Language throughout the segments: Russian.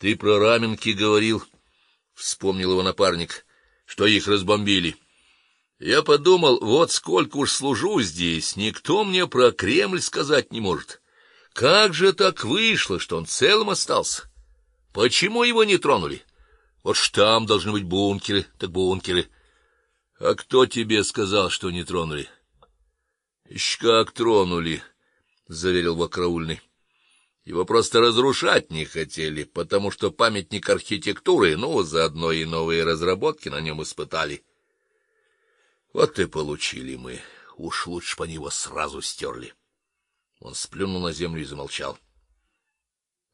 Ты про раменки говорил, вспомнил его напарник, что их разбомбили. Я подумал, вот сколько уж служу здесь, никто мне про Кремль сказать не может. Как же так вышло, что он целым остался? Почему его не тронули? Вот ж там должны быть бункеры, так бункеры. А кто тебе сказал, что не тронули? Еще как тронули, заверил Вакраульный. Его просто разрушать не хотели, потому что памятник архитектуры, ну, заодно и новые разработки на нем испытали. Вот и получили мы. Уж лучше по него сразу стерли. Он сплюнул на землю и замолчал.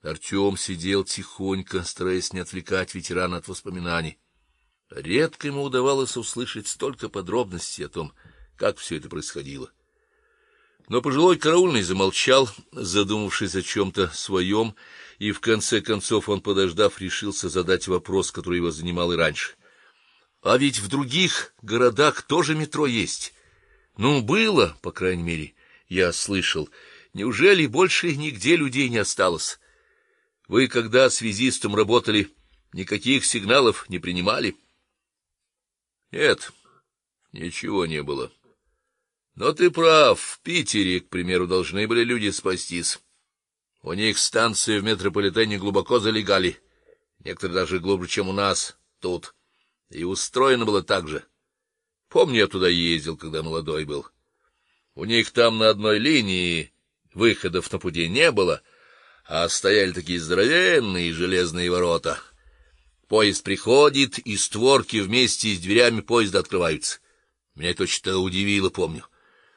Артем сидел тихонько, стараясь не отвлекать ветерана от воспоминаний. Редко ему удавалось услышать столько подробностей о том, как все это происходило. Но пожилой караульный замолчал, задумавшись о чем то своем, и в конце концов он, подождав, решился задать вопрос, который его занимал и раньше. А ведь в других городах тоже метро есть. Ну, было, по крайней мере, я слышал. Неужели больше нигде людей не осталось? Вы когда связистом работали, никаких сигналов не принимали? Нет. Ничего не было. Но ты прав, в Питере, к примеру, должны были люди спастись. У них станции в метрополитене глубоко залегали, некоторые даже глубже, чем у нас тут. И устроено было так же. Помню, я туда ездил, когда молодой был. У них там на одной линии выходов на пути не было, а стояли такие здоровенные железные ворота. Поезд приходит, и створки вместе с дверями поезда открываются. Меня это очень удивило, помню.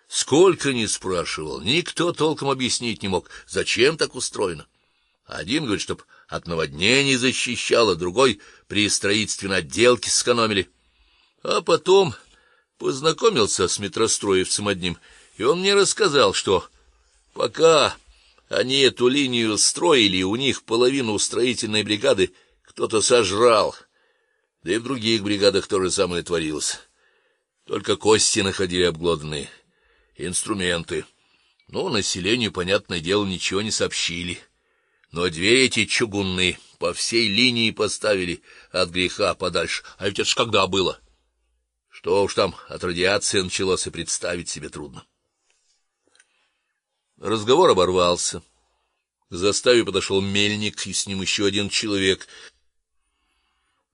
Сколько ни спрашивал, никто толком объяснить не мог, зачем так устроено. Один говорит, чтоб от наводнений защищало, другой при строительстве отделке сэкономили. А потом познакомился с метростроевцем одним, и он мне рассказал, что пока они эту линию строили, у них половину строительной бригады кто-то сожрал. Да и в других бригадах то же самое творилось. Только кости находили обглоданные инструменты. Но населению, понятное дело, ничего не сообщили. Но две эти чугунные по всей линии поставили от греха подальше. А ведь это ж когда было? Что уж там от радиации началось и представить себе трудно. Разговор оборвался. К заставе подошел мельник, и с ним еще один человек.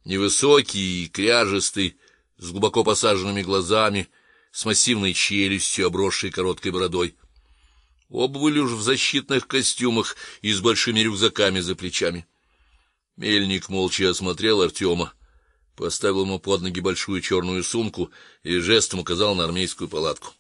Невысокий и кряжестый, с глубоко посаженными глазами, с массивной челюстью, обросшей короткой бородой. Оба были уж в защитных костюмах и с большими рюкзаками за плечами. Мельник молча осмотрел Артема, поставил ему под ноги большую черную сумку и жестом указал на армейскую палатку.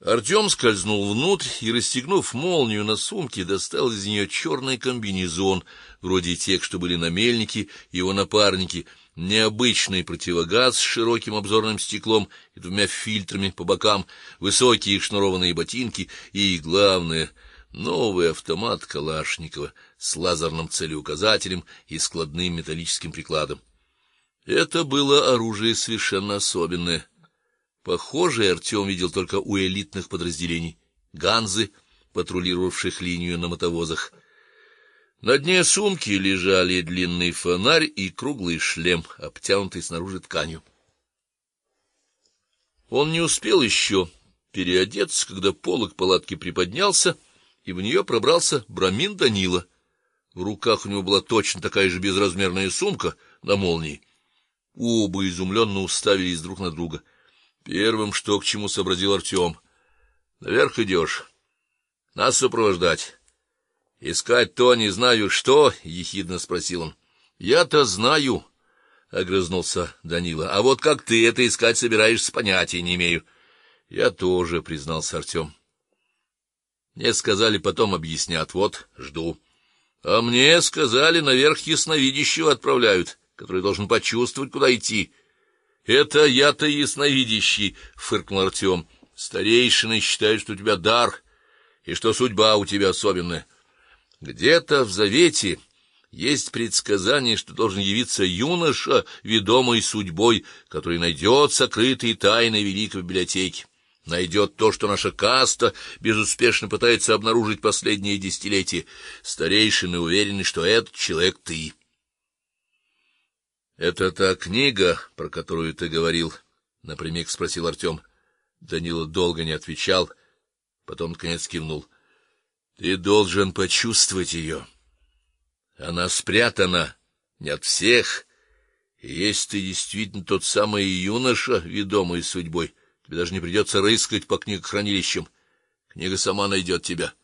Артем скользнул внутрь и, расстегнув молнию на сумке, достал из нее черный комбинезон, вроде тех, что были на мельнике и его напарнике, необычный противогаз с широким обзорным стеклом и двумя фильтрами по бокам, высокие шнурованные ботинки и, главное, новый автомат Калашникова с лазерным целеуказателем и складным металлическим прикладом. Это было оружие совершенно особенное. Похожее Артем видел только у элитных подразделений ганзы, патрулировавших линию на мотовозах. На дне сумки лежали длинный фонарь и круглый шлем, обтянутый снаружи тканью. Он не успел еще переодеться, когда полог палатки приподнялся, и в нее пробрался Брамин Данила. В руках у него была точно такая же безразмерная сумка на молнии. Оба изумленно уставились друг на друга. Первым что к чему сообразил Артем. — Наверх идешь. Нас сопровождать. Искать то не знаю что, ехидно спросил он. Я-то знаю, огрызнулся Данила. А вот как ты это искать собираешься, понятия не имею. Я тоже, признался Артем. Мне сказали, потом объяснят. Вот, жду. А мне сказали, наверх ясновидящего отправляют, который должен почувствовать, куда идти. Это я-то ясновидящий, фыркнул Артем. Старейшины считают, что у тебя дар и что судьба у тебя особенная. Где-то в завете есть предсказание, что должен явиться юноша, ведомый судьбой, который найдет сокрытые тайны великой библиотеки. найдет то, что наша каста безуспешно пытается обнаружить последние десятилетия. Старейшины уверены, что этот человек ты. Это та книга, про которую ты говорил, напрямик спросил Артем. Данила долго не отвечал, потом наконец кивнул. Ты должен почувствовать ее. Она спрятана не от всех. И если ты действительно тот самый юноша, ведомый судьбой, тебе даже не придется рыскать по книгохранилищам. Книга сама найдет тебя.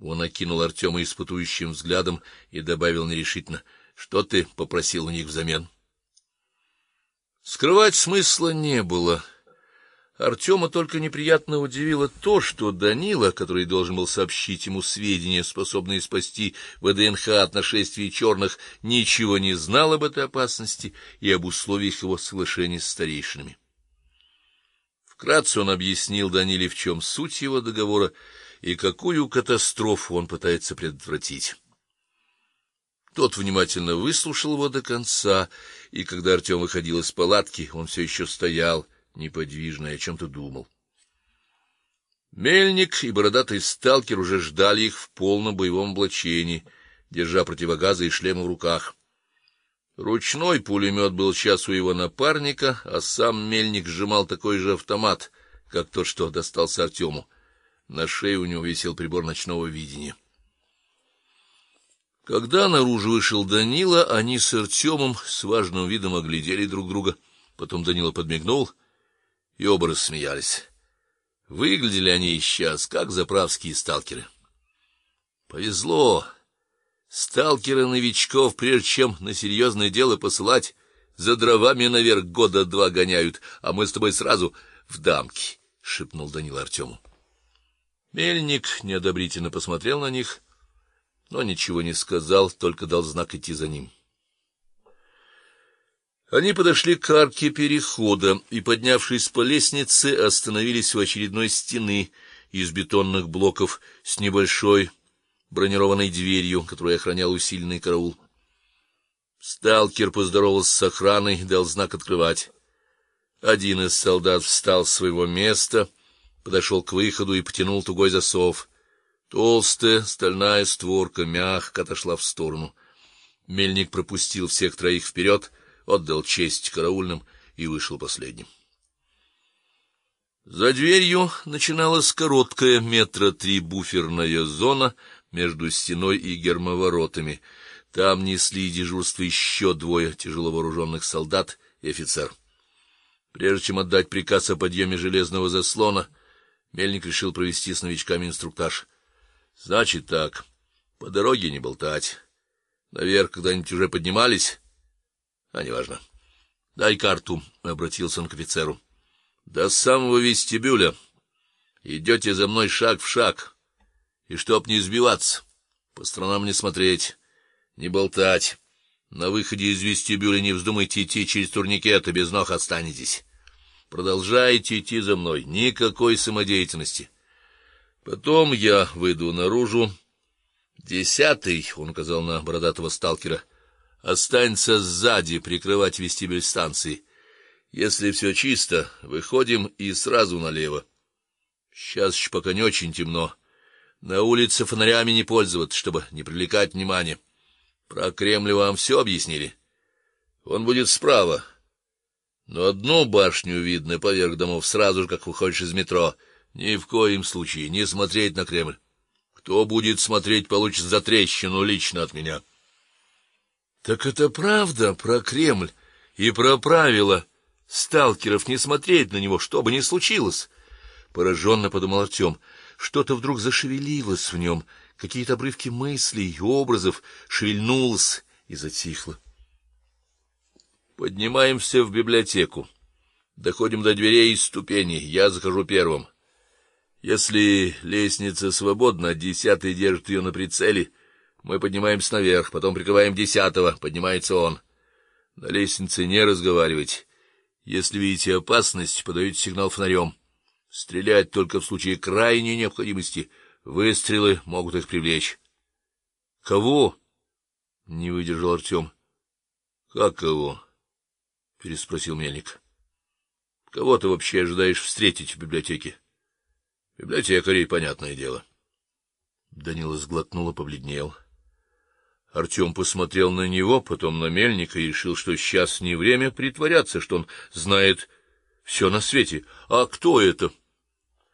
Он окинул Артема испытующим взглядом и добавил нерешительно: "Что ты попросил у них взамен?" Скрывать смысла не было. Артема только неприятно удивило то, что Данила, который должен был сообщить ему сведения, способные спасти ВДНХ от нашествия черных, ничего не знал об этой опасности и об условиях его соглашения с старейшинами. Вкратце он объяснил Даниле, в чем суть его договора и какую катастрофу он пытается предотвратить. Тот внимательно выслушал его до конца, и когда Артем выходил из палатки, он все еще стоял неподвижно и о чем то думал. Мельник и бородатый сталкер уже ждали их в полном боевом облачении, держа противогазы и шлемы в руках. Ручной пулемет был сейчас у его напарника, а сам Мельник сжимал такой же автомат, как тот, что достался Артему. На шее у него висел прибор ночного видения. Когда наружу вышел Данила, они с Артемом с важным видом оглядели друг друга. Потом Данила подмигнул и оба рассмеялись. Выглядели они сейчас как заправские сталкеры. Повезло. Сталкеры новичков, прежде чем на серьезное дело посылать, за дровами наверх года два гоняют, а мы с тобой сразу в дамки, шепнул Данил Артему. Мельник неодобрительно посмотрел на них, но ничего не сказал, только дал знак идти за ним. Они подошли к арке перехода и, поднявшись по лестнице, остановились у очередной стены из бетонных блоков с небольшой бронированной дверью, которую охранял усиленный караул. Сталкер поздоровался с охраной, дал знак открывать. Один из солдат встал с своего места, подошел к выходу и потянул тугой засов. Толстая стальная створка мягко отошла в сторону. Мельник пропустил всех троих вперед отдал честь караульным и вышел последним. За дверью начиналась короткая метра три буферная зона между стеной и гермоворотами. Там несли дежурство еще двое тяжеловооруженных солдат и офицер. Прежде чем отдать приказ о подъеме железного заслона, Мельник решил провести с новичками инструктаж. Значит так: по дороге не болтать. Наверх когда-нибудь уже поднимались? А неважно. Дай карту, обратился он к офицеру. До самого вестибюля. Идете за мной шаг в шаг. И чтоб не сбиваться, по сторонам не смотреть, не болтать. На выходе из вестибюля не вздумайте идти через турникеты, без ног останетесь. Продолжайте идти за мной, никакой самодеятельности. Потом я выйду наружу. Десятый, он указал на бородатого сталкера. Останься сзади прикрывать вестибюль станции. Если все чисто, выходим и сразу налево. Сейчас еще пока не очень темно. На улице фонарями не пользоваться, чтобы не привлекать внимания. Про Кремль вам все объяснили. Он будет справа. Но одну башню видно поверх домов сразу же, как выходишь из метро. Ни в коем случае не смотреть на Кремль. Кто будет смотреть, получит затрещину лично от меня. Так это правда про Кремль и про правила сталкеров не смотреть на него, что бы ни случилось. Пораженно подумал Артем. Что-то вдруг зашевелилось в нем, какие-то обрывки мыслей, образов шевельнулось и затихло. Поднимаемся в библиотеку. Доходим до дверей и ступеней. Я захожу первым. Если лестница свободна, десятый держит ее на прицеле. Мы поднимаемся наверх, потом прикрываем десятого, поднимается он. На лестнице не разговаривать. Если видите опасность, подаете сигнал фонарем. Стрелять только в случае крайней необходимости. Выстрелы могут их привлечь. Кого? не выдержал Артем. Как кого? переспросил мельник. Кого ты вообще ожидаешь встретить в библиотеке? Библиотекарей, понятное дело. Данила сглотнул и побледнел. Артем посмотрел на него, потом на Мельника и решил, что сейчас не время притворяться, что он знает все на свете. А кто это?